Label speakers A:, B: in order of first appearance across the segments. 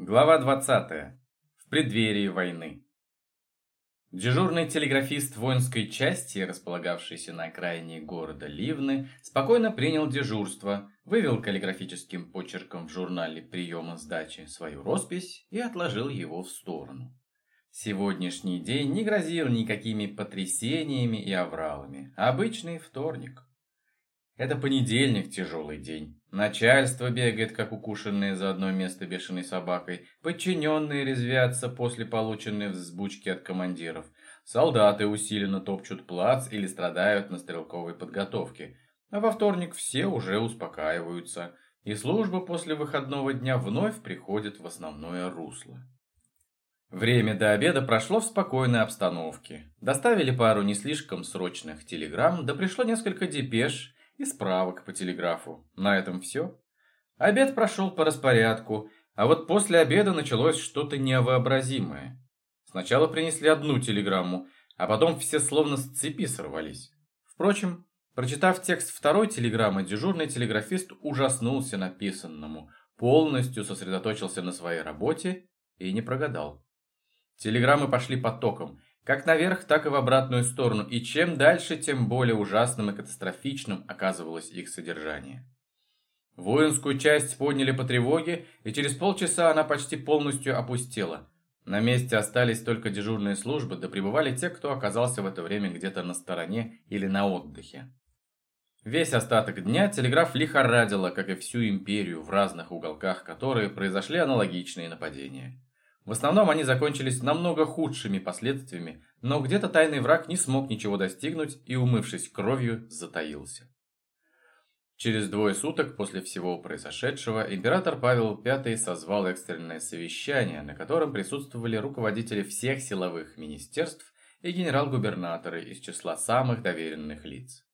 A: Глава 20. В преддверии войны. Дежурный телеграфист воинской части, располагавшийся на окраине города Ливны, спокойно принял дежурство, вывел каллиграфическим почерком в журнале приема сдачи свою роспись и отложил его в сторону. Сегодняшний день не грозил никакими потрясениями и авралами. Обычный вторник. Это понедельник, тяжелый день. Начальство бегает, как укушенное за одно место бешеной собакой. Подчиненные резвятся после полученной взбучки от командиров. Солдаты усиленно топчут плац или страдают на стрелковой подготовке. А во вторник все уже успокаиваются. И служба после выходного дня вновь приходит в основное русло. Время до обеда прошло в спокойной обстановке. Доставили пару не слишком срочных телеграмм, да пришло несколько депеш и справок по телеграфу. На этом все. Обед прошел по распорядку, а вот после обеда началось что-то невообразимое. Сначала принесли одну телеграмму, а потом все словно с цепи сорвались. Впрочем, прочитав текст второй телеграммы, дежурный телеграфист ужаснулся написанному, полностью сосредоточился на своей работе и не прогадал. Телеграммы пошли потоком, как наверх, так и в обратную сторону, и чем дальше, тем более ужасным и катастрофичным оказывалось их содержание. Воинскую часть подняли по тревоге, и через полчаса она почти полностью опустела. На месте остались только дежурные службы, да пребывали те, кто оказался в это время где-то на стороне или на отдыхе. Весь остаток дня телеграф лихорадило, как и всю империю, в разных уголках которой произошли аналогичные нападения. В основном они закончились намного худшими последствиями, но где-то тайный враг не смог ничего достигнуть и, умывшись кровью, затаился. Через двое суток после всего произошедшего император Павел V созвал экстренное совещание, на котором присутствовали руководители всех силовых министерств и генерал-губернаторы из числа самых доверенных лиц.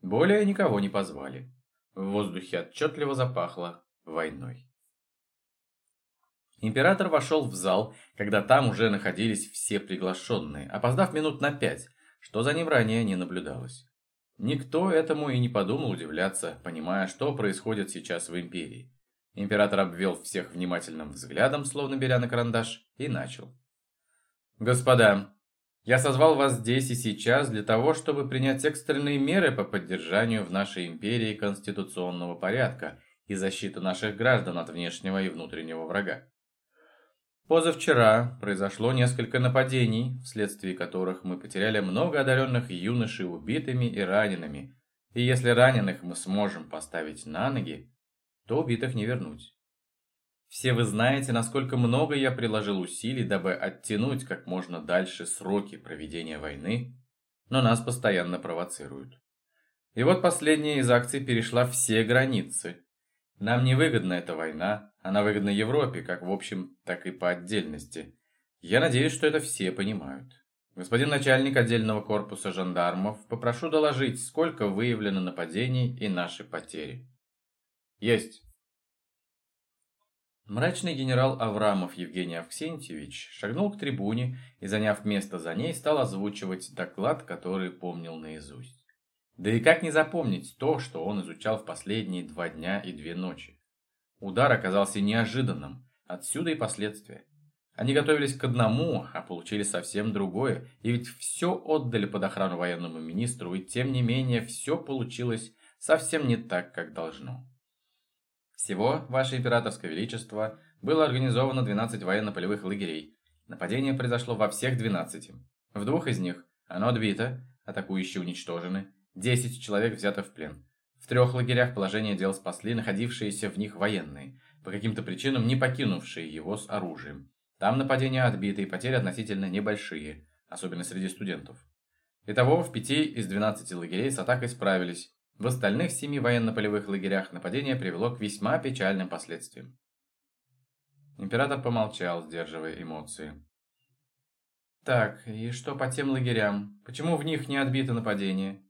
A: Более никого не позвали. В воздухе отчетливо запахло войной. Император вошел в зал, когда там уже находились все приглашенные, опоздав минут на пять, что за ним ранее не наблюдалось. Никто этому и не подумал удивляться, понимая, что происходит сейчас в империи. Император обвел всех внимательным взглядом, словно беря на карандаш, и начал. «Господа, я созвал вас здесь и сейчас для того, чтобы принять экстренные меры по поддержанию в нашей империи конституционного порядка и защиты наших граждан от внешнего и внутреннего врага. Позавчера произошло несколько нападений, вследствие которых мы потеряли много одаренных юношей убитыми и ранеными, и если раненых мы сможем поставить на ноги, то убитых не вернуть. Все вы знаете, насколько много я приложил усилий, дабы оттянуть как можно дальше сроки проведения войны, но нас постоянно провоцируют. И вот последняя из акций перешла все границы. Нам невыгодна эта война, она выгодна Европе, как в общем, так и по отдельности. Я надеюсь, что это все понимают. Господин начальник отдельного корпуса жандармов, попрошу доложить, сколько выявлено нападений и наши потери. Есть. Мрачный генерал Аврамов Евгений Авксентьевич шагнул к трибуне и, заняв место за ней, стал озвучивать доклад, который помнил наизусть. Да и как не запомнить то, что он изучал в последние два дня и две ночи? Удар оказался неожиданным, отсюда и последствия. Они готовились к одному, а получили совсем другое, и ведь все отдали под охрану военному министру, и тем не менее все получилось совсем не так, как должно. Всего, Ваше Императорское Величество, было организовано 12 военно-полевых лагерей. Нападение произошло во всех 12. В двух из них оно отбито, атакующие уничтожены, 10 человек взято в плен. В трех лагерях положение дел спасли находившиеся в них военные, по каким-то причинам не покинувшие его с оружием. Там нападения отбиты и потери относительно небольшие, особенно среди студентов. Итого, в пяти из 12 лагерей с атакой справились. В остальных семи военно-полевых лагерях нападение привело к весьма печальным последствиям. Император помолчал, сдерживая эмоции. «Так, и что по тем лагерям? Почему в них не отбито нападение?»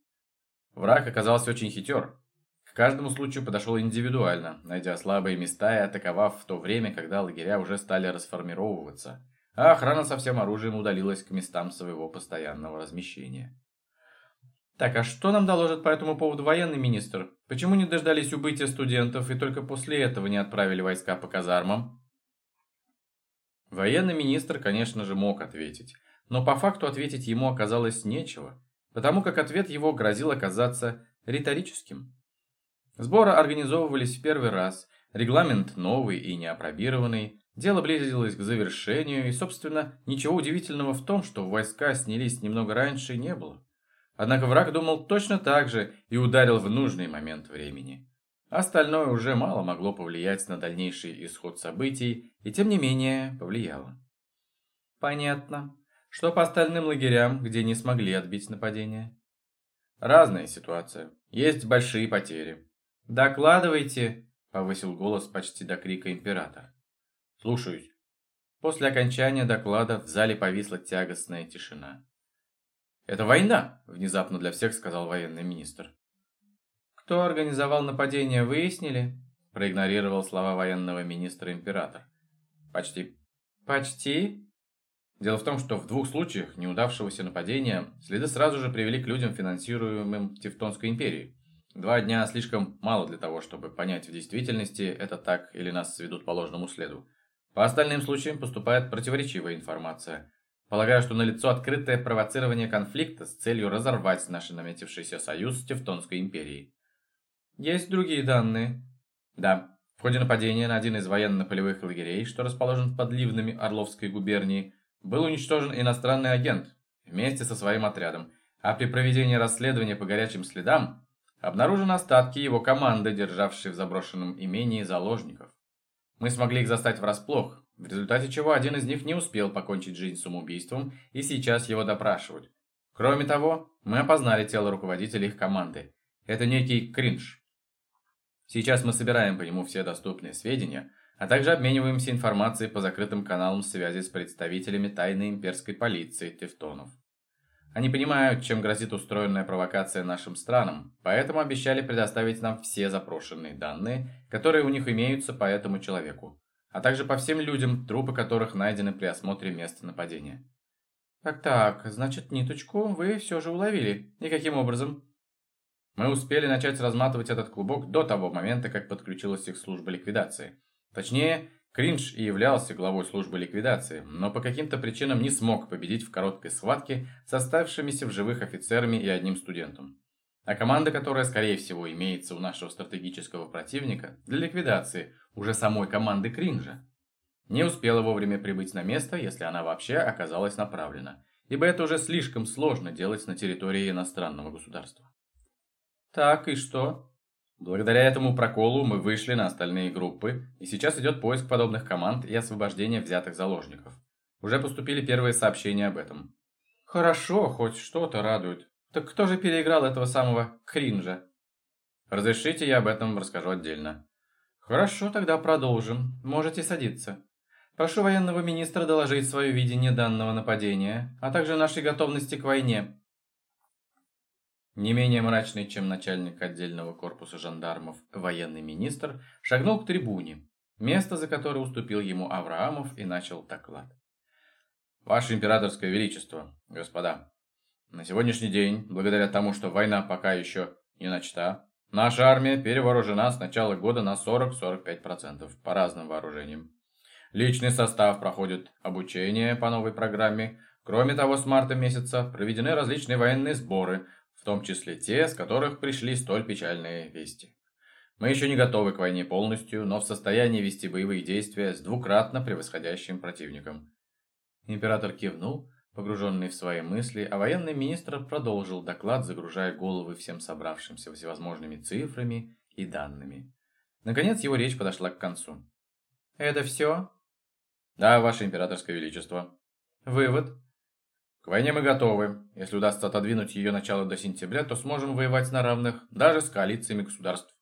A: Враг оказался очень хитер. К каждому случаю подошел индивидуально, найдя слабые места и атаковав в то время, когда лагеря уже стали расформировываться, а охрана со всем оружием удалилась к местам своего постоянного размещения. Так, а что нам доложит по этому поводу военный министр? Почему не дождались убытия студентов и только после этого не отправили войска по казармам? Военный министр, конечно же, мог ответить, но по факту ответить ему оказалось нечего, потому как ответ его грозил оказаться риторическим. Сборы организовывались в первый раз, регламент новый и неопробированный, дело близилось к завершению, и, собственно, ничего удивительного в том, что войска снялись немного раньше, не было. Однако враг думал точно так же и ударил в нужный момент времени. Остальное уже мало могло повлиять на дальнейший исход событий, и тем не менее повлияло. Понятно. Что по остальным лагерям, где не смогли отбить нападение? Разная ситуация. Есть большие потери. Докладывайте, повысил голос почти до крика император. Слушаюсь. После окончания доклада в зале повисла тягостная тишина. «Это война!» – внезапно для всех сказал военный министр. «Кто организовал нападение, выяснили?» – проигнорировал слова военного министра император. «Почти». «Почти?» Дело в том, что в двух случаях неудавшегося нападения следы сразу же привели к людям, финансируемым Тевтонской империей. Два дня слишком мало для того, чтобы понять в действительности, это так или нас сведут по ложному следу. По остальным случаям поступает противоречивая информация. Полагаю, что налицо открытое провоцирование конфликта с целью разорвать наш наметившийся союз с Тевтонской империей. Есть другие данные? Да. В ходе нападения на один из военно-полевых лагерей, что расположен под Ливнами Орловской губернии, был уничтожен иностранный агент вместе со своим отрядом, а при проведении расследования по горячим следам обнаружены остатки его команды, державшей в заброшенном имении заложников. Мы смогли их застать врасплох, в результате чего один из них не успел покончить жизнь самоубийством и сейчас его допрашивают. Кроме того, мы опознали тело руководителя их команды. Это некий Кринж. Сейчас мы собираем по нему все доступные сведения, а также обмениваемся информацией по закрытым каналам связи с представителями тайной имперской полиции Тевтонов. Они понимают, чем грозит устроенная провокация нашим странам, поэтому обещали предоставить нам все запрошенные данные, которые у них имеются по этому человеку, а также по всем людям, трупы которых найдены при осмотре места нападения. Так-так, значит, ниточку вы все же уловили. И каким образом? Мы успели начать разматывать этот клубок до того момента, как подключилась их служба ликвидации. Точнее, Кринж и являлся главой службы ликвидации, но по каким-то причинам не смог победить в короткой схватке с оставшимися в живых офицерами и одним студентом. А команда, которая, скорее всего, имеется у нашего стратегического противника для ликвидации уже самой команды Кринжа, не успела вовремя прибыть на место, если она вообще оказалась направлена, ибо это уже слишком сложно делать на территории иностранного государства. Так, и что? Благодаря этому проколу мы вышли на остальные группы, и сейчас идет поиск подобных команд и освобождение взятых заложников. Уже поступили первые сообщения об этом. Хорошо, хоть что-то радует. Так кто же переиграл этого самого кринжа? Разрешите, я об этом расскажу отдельно. Хорошо, тогда продолжим. Можете садиться. Прошу военного министра доложить свое видение данного нападения, а также нашей готовности к войне. Не менее мрачный, чем начальник отдельного корпуса жандармов, военный министр, шагнул к трибуне, место за которое уступил ему Авраамов и начал доклад. «Ваше императорское величество, господа, на сегодняшний день, благодаря тому, что война пока еще не начата, наша армия перевооружена с начала года на 40-45% по разным вооружениям. Личный состав проходит обучение по новой программе. Кроме того, с марта месяца проведены различные военные сборы – в том числе те, с которых пришли столь печальные вести. Мы еще не готовы к войне полностью, но в состоянии вести боевые действия с двукратно превосходящим противником. Император кивнул, погруженный в свои мысли, а военный министр продолжил доклад, загружая головы всем собравшимся всевозможными цифрами и данными. Наконец его речь подошла к концу. «Это все?» «Да, ваше императорское величество». «Вывод?» К войне мы готовы. Если удастся отодвинуть ее начало до сентября, то сможем воевать на равных, даже с коалициями государств.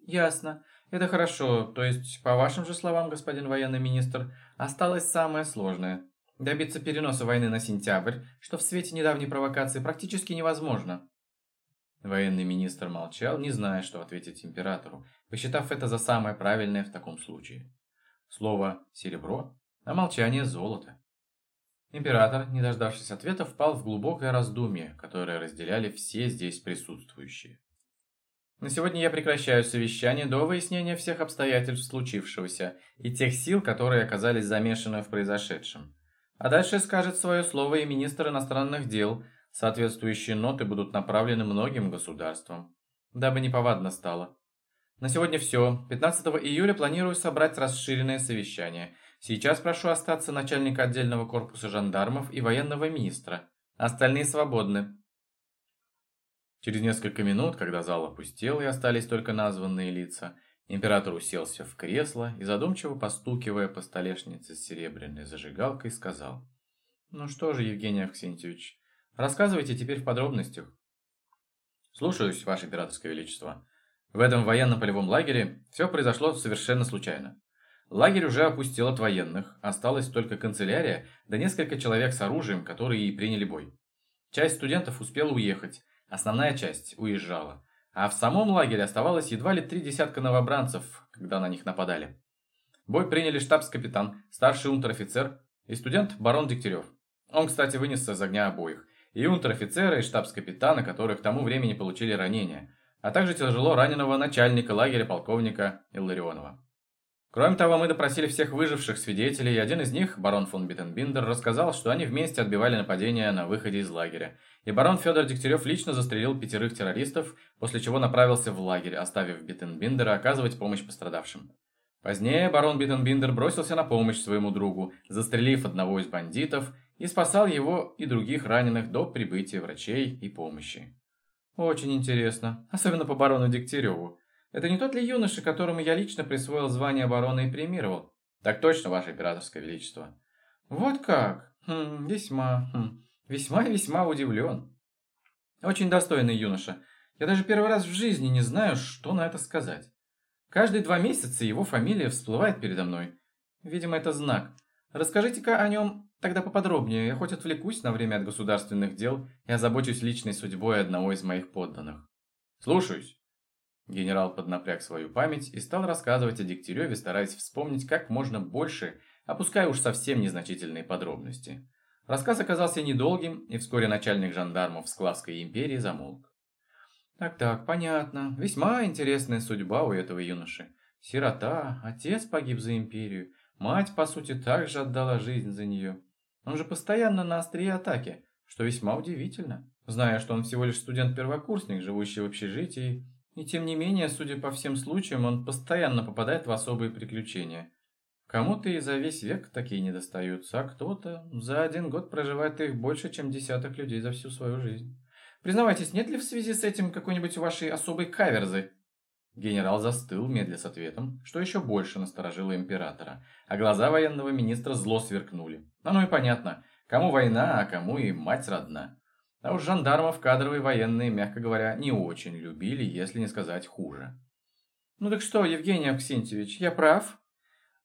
A: Ясно. Это хорошо. То есть, по вашим же словам, господин военный министр, осталось самое сложное. Добиться переноса войны на сентябрь, что в свете недавней провокации практически невозможно. Военный министр молчал, не зная, что ответить императору, посчитав это за самое правильное в таком случае. Слово «серебро», а молчание «золото». Император, не дождавшись ответа, впал в глубокое раздумье, которое разделяли все здесь присутствующие. На сегодня я прекращаю совещание до выяснения всех обстоятельств случившегося и тех сил, которые оказались замешаны в произошедшем. А дальше скажет свое слово и министр иностранных дел. Соответствующие ноты будут направлены многим государствам, дабы неповадно стало. На сегодня все. 15 июля планирую собрать расширенное совещание. Сейчас прошу остаться начальника отдельного корпуса жандармов и военного министра. Остальные свободны. Через несколько минут, когда зал опустел и остались только названные лица, император уселся в кресло и, задумчиво постукивая по столешнице с серебряной зажигалкой, сказал. «Ну что же, Евгений Авксентьевич, рассказывайте теперь в подробностях». «Слушаюсь, Ваше Императорское Величество. В этом военно-полевом лагере все произошло совершенно случайно. Лагерь уже опустил от военных, осталась только канцелярия, да несколько человек с оружием, которые и приняли бой. Часть студентов успела уехать, Основная часть уезжала, а в самом лагере оставалось едва ли три десятка новобранцев, когда на них нападали. Бой приняли штабс-капитан, старший унтер-офицер и студент барон Дегтярев. Он, кстати, вынес из огня обоих. И унтер-офицера, и штабс-капитана, которые к тому времени получили ранения, а также тяжело раненого начальника лагеря полковника Илларионова. Кроме того, мы допросили всех выживших свидетелей, и один из них, барон фон Биттенбиндер, рассказал, что они вместе отбивали нападение на выходе из лагеря. И барон Федор Дегтярев лично застрелил пятерых террористов, после чего направился в лагерь, оставив Биттенбиндера оказывать помощь пострадавшим. Позднее барон Биттенбиндер бросился на помощь своему другу, застрелив одного из бандитов, и спасал его и других раненых до прибытия врачей и помощи. Очень интересно, особенно по барону Дегтяреву. Это не тот ли юноша, которому я лично присвоил звание барона и премировал? Так точно, ваше императорское величество. Вот как? Хм, весьма, хм, весьма и весьма удивлен. Очень достойный юноша. Я даже первый раз в жизни не знаю, что на это сказать. Каждые два месяца его фамилия всплывает передо мной. Видимо, это знак. Расскажите-ка о нем тогда поподробнее. Я хоть отвлекусь на время от государственных дел и озабочусь личной судьбой одного из моих подданных. Слушаюсь. Генерал поднапряг свою память и стал рассказывать о Дегтяреве, стараясь вспомнить как можно больше, опуская уж совсем незначительные подробности. Рассказ оказался недолгим, и вскоре начальник жандармов Склавской империи замолк. «Так-так, понятно. Весьма интересная судьба у этого юноши. Сирота, отец погиб за империю, мать, по сути, также отдала жизнь за нее. Он же постоянно на острие атаки, что весьма удивительно, зная, что он всего лишь студент-первокурсник, живущий в общежитии, и тем не менее, судя по всем случаям, он постоянно попадает в особые приключения. Кому-то и за весь век такие не достаются, а кто-то за один год проживает их больше, чем десяток людей за всю свою жизнь. Признавайтесь, нет ли в связи с этим какой-нибудь вашей особой каверзы? Генерал застыл, медля с ответом, что еще больше насторожило императора, а глаза военного министра зло сверкнули. Оно и понятно, кому война, а кому и мать родна. А уж жандармов кадровые военные, мягко говоря, не очень любили, если не сказать хуже. «Ну так что, Евгений Аксентьевич, я прав?»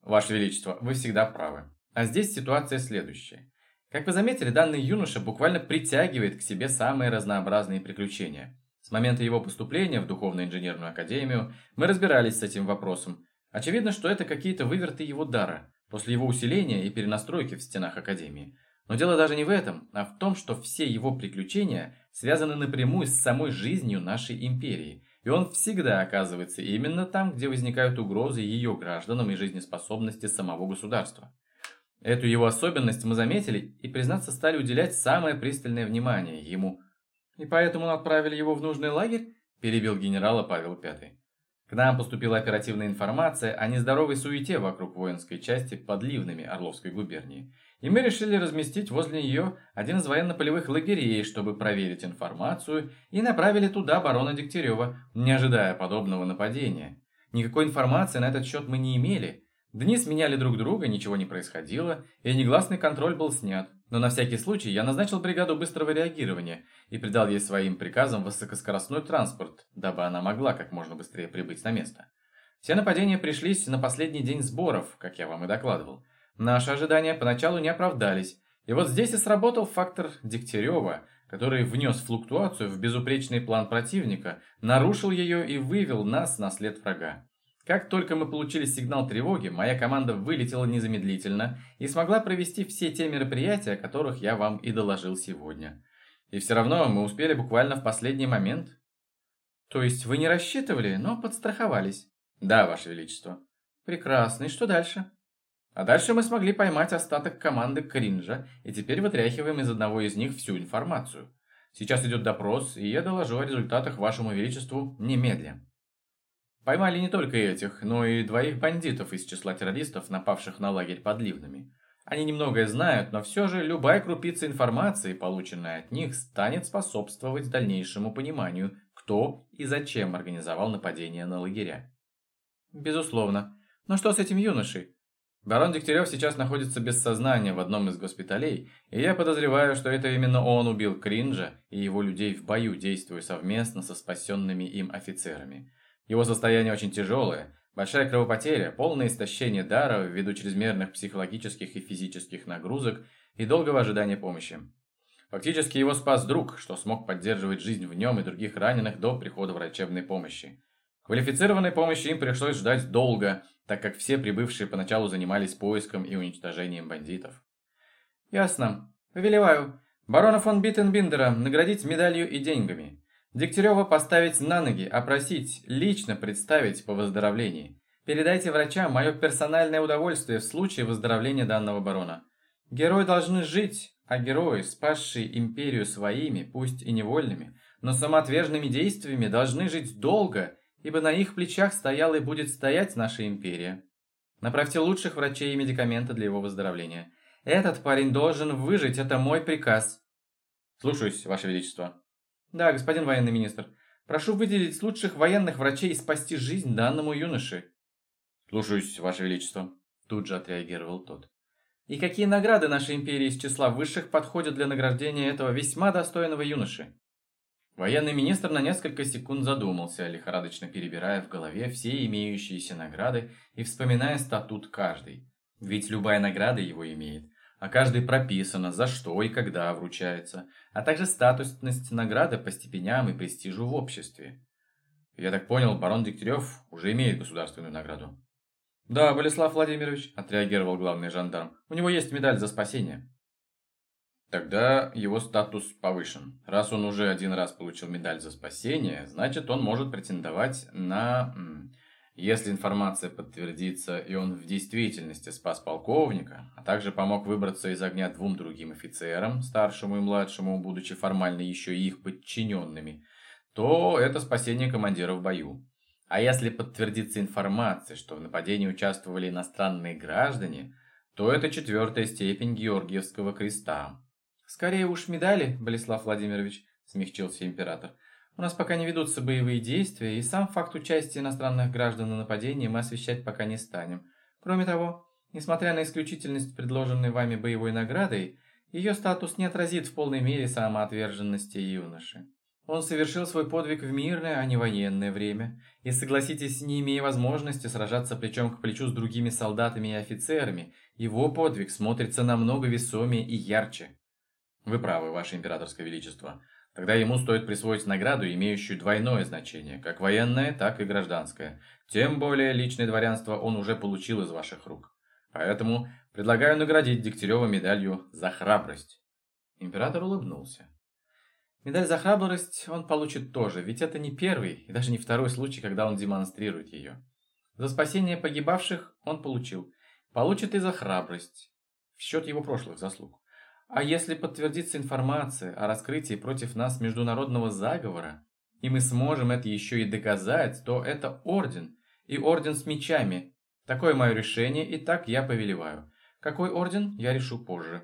A: «Ваше Величество, вы всегда правы. А здесь ситуация следующая. Как вы заметили, данный юноша буквально притягивает к себе самые разнообразные приключения. С момента его поступления в Духовно-инженерную академию мы разбирались с этим вопросом. Очевидно, что это какие-то выверты его дара, после его усиления и перенастройки в стенах академии. Но дело даже не в этом, а в том, что все его приключения связаны напрямую с самой жизнью нашей империи, и он всегда оказывается именно там, где возникают угрозы ее гражданам и жизнеспособности самого государства. Эту его особенность мы заметили и, признаться, стали уделять самое пристальное внимание ему. «И поэтому отправили его в нужный лагерь?» – перебил генерала Павел Пятый. К нам поступила оперативная информация о нездоровой суете вокруг воинской части под Ливными Орловской губернии – и мы решили разместить возле нее один из военно-полевых лагерей, чтобы проверить информацию, и направили туда барона Дегтярева, не ожидая подобного нападения. Никакой информации на этот счет мы не имели. Дни сменяли друг друга, ничего не происходило, и негласный контроль был снят. Но на всякий случай я назначил бригаду быстрого реагирования и придал ей своим приказам высокоскоростной транспорт, дабы она могла как можно быстрее прибыть на место. Все нападения пришлись на последний день сборов, как я вам и докладывал. Наши ожидания поначалу не оправдались, и вот здесь и сработал фактор Дегтярева, который внес флуктуацию в безупречный план противника, нарушил ее и вывел нас на след врага. Как только мы получили сигнал тревоги, моя команда вылетела незамедлительно и смогла провести все те мероприятия, о которых я вам и доложил сегодня. И все равно мы успели буквально в последний момент. То есть вы не рассчитывали, но подстраховались? Да, Ваше Величество. Прекрасно. И что дальше? А дальше мы смогли поймать остаток команды Кринжа, и теперь вытряхиваем из одного из них всю информацию. Сейчас идет допрос, и я доложу о результатах Вашему Величеству немедля. Поймали не только этих, но и двоих бандитов из числа террористов, напавших на лагерь под Ливнами. Они немногое знают, но все же любая крупица информации, полученная от них, станет способствовать дальнейшему пониманию, кто и зачем организовал нападение на лагеря. Безусловно. Но что с этим юношей? Барон Дегтярев сейчас находится без сознания в одном из госпиталей, и я подозреваю, что это именно он убил Кринжа и его людей в бою, действуя совместно со спасенными им офицерами. Его состояние очень тяжелое, Большая кровопотеря, полное истощение дара ввиду чрезмерных психологических и физических нагрузок и долгого ожидания помощи. Фактически его спас друг, что смог поддерживать жизнь в нем и других раненых до прихода врачебной помощи. Квалифицированной помощи им пришлось ждать долго, так как все прибывшие поначалу занимались поиском и уничтожением бандитов. «Ясно. Повелеваю. Барона фон Биттенбиндера наградить медалью и деньгами. Дегтярева поставить на ноги, опросить, лично представить по выздоровлении. Передайте врачам мое персональное удовольствие в случае выздоровления данного барона. Герои должны жить, а герои, спасшие империю своими, пусть и невольными, но самоотверженными действиями, должны жить долго, ибо на их плечах стояла и будет стоять наша империя. Направьте лучших врачей и медикаменты для его выздоровления. Этот парень должен выжить, это мой приказ. Слушаюсь, Ваше Величество. Да, господин военный министр. Прошу выделить лучших военных врачей и спасти жизнь данному юноше. Слушаюсь, Ваше Величество. Тут же отреагировал тот. И какие награды нашей империи из числа высших подходят для награждения этого весьма достойного юноши? Военный министр на несколько секунд задумался, лихорадочно перебирая в голове все имеющиеся награды и вспоминая статут каждой. Ведь любая награда его имеет а каждой прописано, за что и когда вручается, а также статусность награды по степеням и престижу в обществе. Я так понял, барон Дегтярев уже имеет государственную награду. «Да, Болеслав Владимирович», – отреагировал главный жандарм, – «у него есть медаль за спасение». Тогда его статус повышен. Раз он уже один раз получил медаль за спасение, значит он может претендовать на если информация подтвердится, и он в действительности спас полковника, а также помог выбраться из огня двум другим офицерам, старшему и младшему, будучи формально еще и их подчиненными, то это спасение командира в бою. А если подтвердится информация, что в нападении участвовали иностранные граждане, то это четвертая степень Георгиевского креста. «Скорее уж медали, Болеслав Владимирович», – смягчился император – у нас пока не ведутся боевые действия, и сам факт участия иностранных граждан на нападении мы освещать пока не станем. Кроме того, несмотря на исключительность предложенной вами боевой наградой, ее статус не отразит в полной мере самоотверженности юноши. Он совершил свой подвиг в мирное, а не военное время, и, согласитесь, не имея возможности сражаться плечом к плечу с другими солдатами и офицерами, его подвиг смотрится намного весомее и ярче. Вы правы, Ваше Императорское Величество. Тогда ему стоит присвоить награду, имеющую двойное значение, как военное, так и гражданское. Тем более личное дворянство он уже получил из ваших рук. Поэтому предлагаю наградить Дегтярева медалью за храбрость. Император улыбнулся. Медаль за храбрость он получит тоже, ведь это не первый и даже не второй случай, когда он демонстрирует ее. За спасение погибавших он получил. Получит и за храбрость, в счет его прошлых заслуг. А если подтвердится информация о раскрытии против нас международного заговора, и мы сможем это еще и доказать, то это орден, и орден с мечами. Такое мое решение, и так я повелеваю. Какой орден, я решу позже.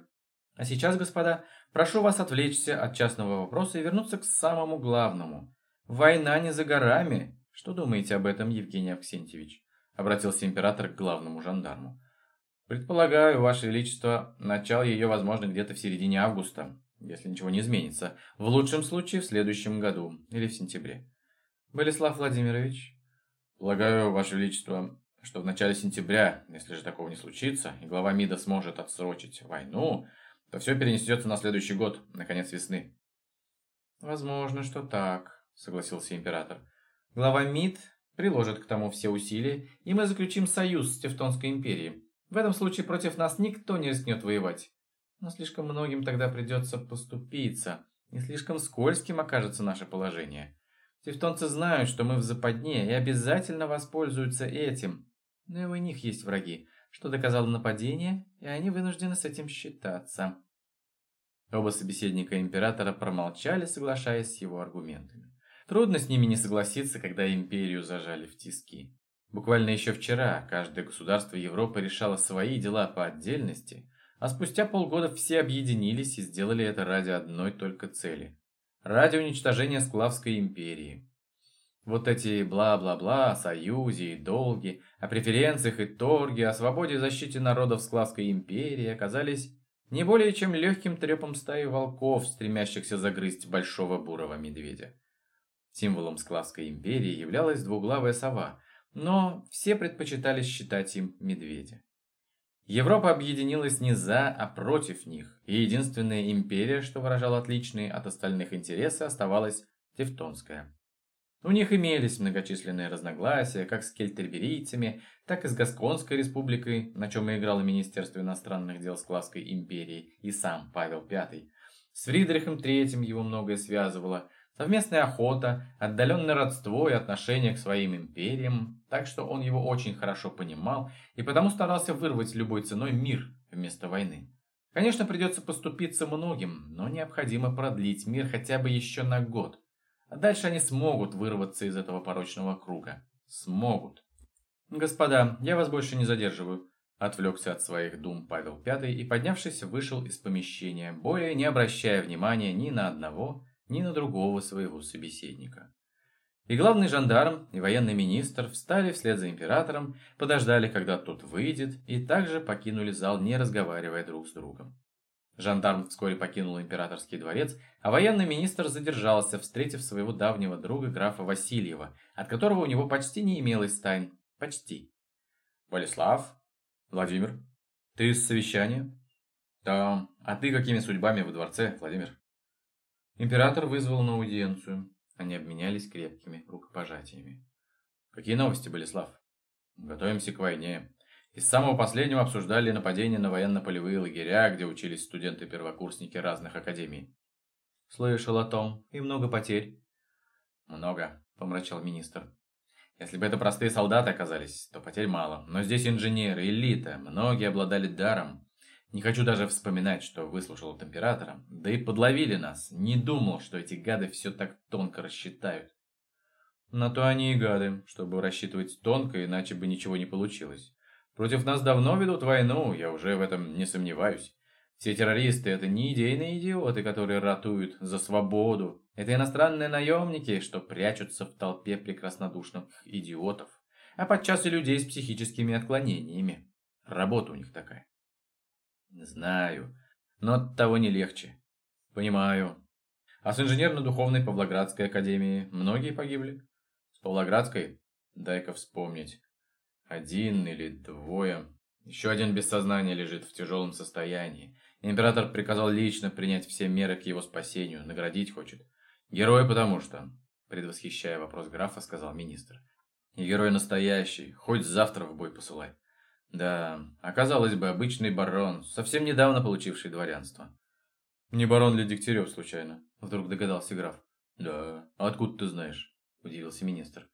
A: А сейчас, господа, прошу вас отвлечься от частного вопроса и вернуться к самому главному. Война не за горами. Что думаете об этом, Евгений Авксентьевич? Обратился император к главному жандарму. Предполагаю, Ваше Величество, начало ее возможно где-то в середине августа, если ничего не изменится. В лучшем случае в следующем году или в сентябре. Болеслав Владимирович? Полагаю, Ваше Величество, что в начале сентября, если же такого не случится, и глава МИДа сможет отсрочить войну, то все перенесется на следующий год, на конец весны. Возможно, что так, согласился император. Глава МИД приложит к тому все усилия, и мы заключим союз с Тевтонской империей. В этом случае против нас никто не рискнет воевать. Но слишком многим тогда придется поступиться, и слишком скользким окажется наше положение. Тевтонцы знают, что мы в западне, и обязательно воспользуются этим. Но и у них есть враги, что доказало нападение, и они вынуждены с этим считаться. Оба собеседника императора промолчали, соглашаясь с его аргументами. Трудно с ними не согласиться, когда империю зажали в тиски. Буквально еще вчера каждое государство Европы решало свои дела по отдельности, а спустя полгода все объединились и сделали это ради одной только цели – ради уничтожения Склавской империи. Вот эти бла-бла-бла о союзе и долге, о преференциях и торге, о свободе и защите народов Склавской империи оказались не более чем легким трепом стаи волков, стремящихся загрызть большого бурого медведя. Символом Склавской империи являлась двуглавая сова, но все предпочитали считать им медведя. Европа объединилась не за, а против них, и единственная империя, что выражала отличные от остальных интересы, оставалась Тевтонская. У них имелись многочисленные разногласия как с кельтерберийцами, так и с Гасконской республикой, на чем и играло Министерство иностранных дел Склавской империи и сам Павел V. С Фридрихом III его многое связывало, совместная охота, отдаленное родство и отношение к своим империям, так что он его очень хорошо понимал и потому старался вырвать любой ценой мир вместо войны. Конечно, придется поступиться многим, но необходимо продлить мир хотя бы еще на год. А дальше они смогут вырваться из этого порочного круга. Смогут. Господа, я вас больше не задерживаю. Отвлекся от своих дум Павел Пятый и, поднявшись, вышел из помещения, более не обращая внимания ни на одного, ни на другого своего собеседника. И главный жандарм, и военный министр встали вслед за императором, подождали, когда тот выйдет, и также покинули зал, не разговаривая друг с другом. Жандарм вскоре покинул императорский дворец, а военный министр задержался, встретив своего давнего друга графа Васильева, от которого у него почти не имелось тайн. Почти. «Болеслав? Владимир? Ты из совещания?» «Да. А ты какими судьбами во дворце, Владимир?» Император вызвал на аудиенцию. Они обменялись крепкими рукопожатиями. «Какие новости, Болеслав?» «Готовимся к войне. Из самого последнего обсуждали нападение на военно-полевые лагеря, где учились студенты-первокурсники разных академий. Слышал о том. И много потерь. Много, помрачал министр. Если бы это простые солдаты оказались, то потерь мало. Но здесь инженеры, элита, многие обладали даром. Не хочу даже вспоминать, что выслушал от императора. Да и подловили нас. Не думал, что эти гады все так тонко рассчитают. На то они и гады, чтобы рассчитывать тонко, иначе бы ничего не получилось. Против нас давно ведут войну, я уже в этом не сомневаюсь. Все террористы – это не идейные идиоты, которые ратуют за свободу. Это иностранные наемники, что прячутся в толпе прекраснодушных идиотов. А подчас и людей с психическими отклонениями. Работа у них такая. Знаю, но от того не легче. Понимаю. А с инженерно-духовной Павлоградской академии многие погибли? С Павлоградской? Дай-ка вспомнить. Один или двое. Еще один без сознания лежит в тяжелом состоянии. Император приказал лично принять все меры к его спасению, наградить хочет. Герой потому что, предвосхищая вопрос графа, сказал министр. И герой настоящий, хоть завтра в бой посылай. Да, оказалось бы, обычный барон, совсем недавно получивший дворянство. Не барон ли Дегтярев, случайно? Вдруг догадался граф. Да, откуда ты знаешь? Удивился министр.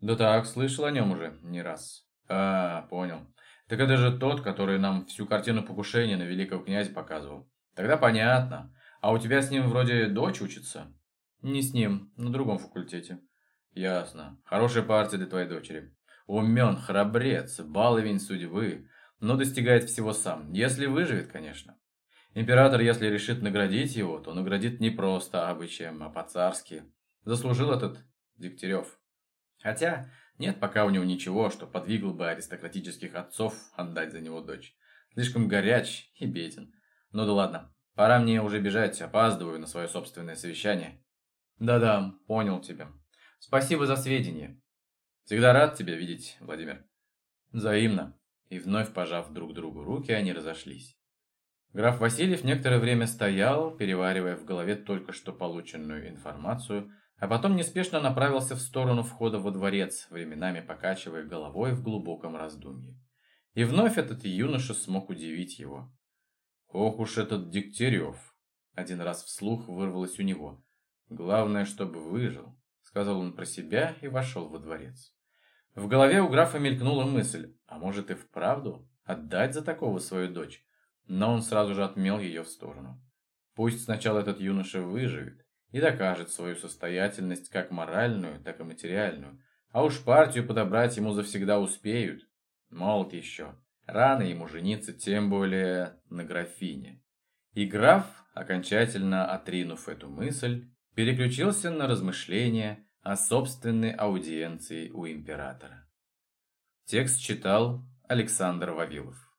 A: Да так, слышал о нем уже не раз. А, понял. Так это же тот, который нам всю картину покушения на великого князя показывал. Тогда понятно. А у тебя с ним вроде дочь учится? Не с ним, на другом факультете. Ясно. Хорошая партия для твоей дочери. Умен, храбрец, баловень судьбы, но достигает всего сам. Если выживет, конечно. Император, если решит наградить его, то наградит не просто абы чем, а по-царски. Заслужил этот Дегтярев. Хотя, нет пока у него ничего, что подвигло бы аристократических отцов отдать за него дочь. Слишком горяч и беден. Ну да ладно, пора мне уже бежать, опаздываю на свое собственное совещание. Да-да, понял тебя. Спасибо за сведения. Всегда рад тебя видеть, Владимир. Взаимно. И вновь пожав друг другу руки, они разошлись. Граф Васильев некоторое время стоял, переваривая в голове только что полученную информацию, а потом неспешно направился в сторону входа во дворец, временами покачивая головой в глубоком раздумье. И вновь этот юноша смог удивить его. «Ох уж этот Дегтярев!» Один раз вслух вырвалось у него. «Главное, чтобы выжил», — сказал он про себя и вошел во дворец. В голове у графа мелькнула мысль, а может и вправду отдать за такого свою дочь, но он сразу же отмел ее в сторону. Пусть сначала этот юноша выживет и докажет свою состоятельность как моральную, так и материальную, а уж партию подобрать ему завсегда успеют. Молод еще, рано ему жениться, тем более на графине. И граф, окончательно отринув эту мысль, переключился на размышления о собственной аудиенции у императора. Текст читал Александр Вавилов.